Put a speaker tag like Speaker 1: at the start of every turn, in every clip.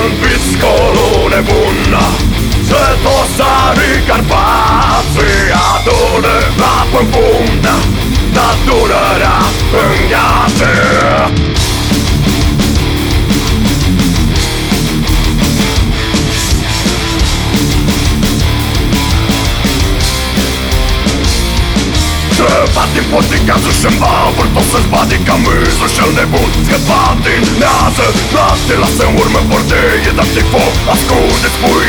Speaker 1: În visco lune bună Să tosari carpații Adună apă în pumnă Dar durerea Scăpat din pot din cazul și mă Vârtul să-ți bate ca mâzul și-l nebun. Scăpat din nează Noapte lasă în urmă bordei Dat de foc. Ascunde spui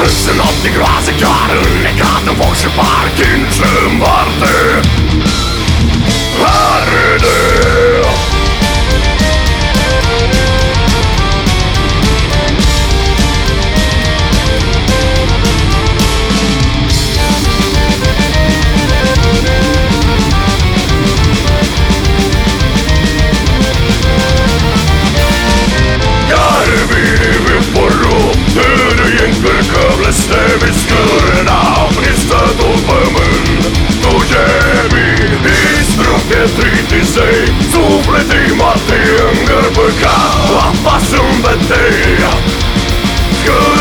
Speaker 1: Poesia Însă noapte groază chiar Înnecat în foc și parking și împarte see Good.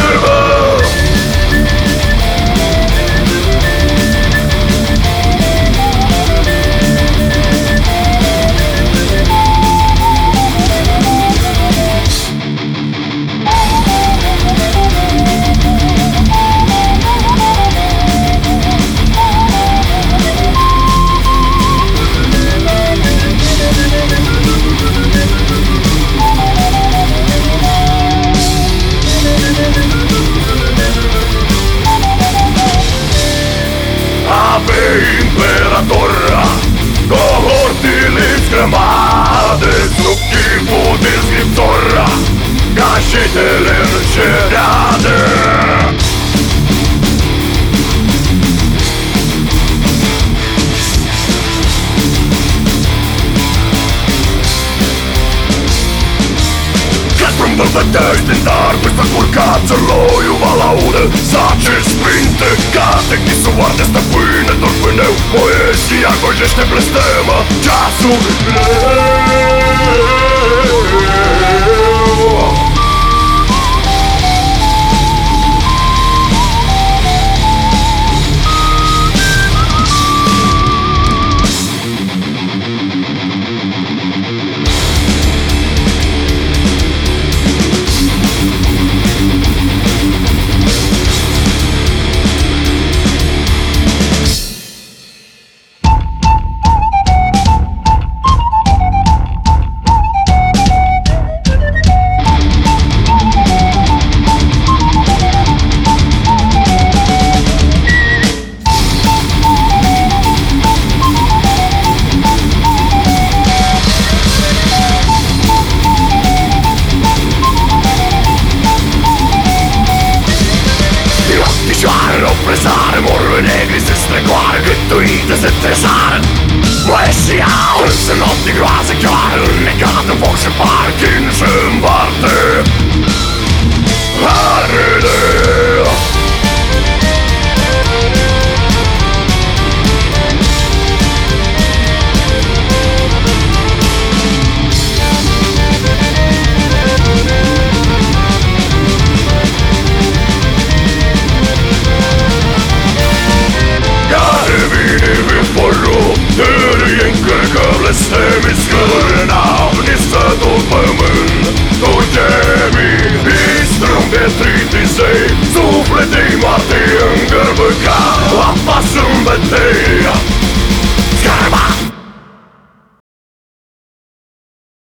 Speaker 1: Cohortile scrămate Sub chipul de scriptora Cașetele încerate Îmbălbătești din dar Peste curcață loiul va laudă Zace sprinte Ca tehnisul arde stăpâne Doar pâneu Spojrzeć w tę plestema czasu. pesar Vad är så jag? Husen the grader, jag har hunnit gata, folk som Suflete din martie în gârbă ca La pas în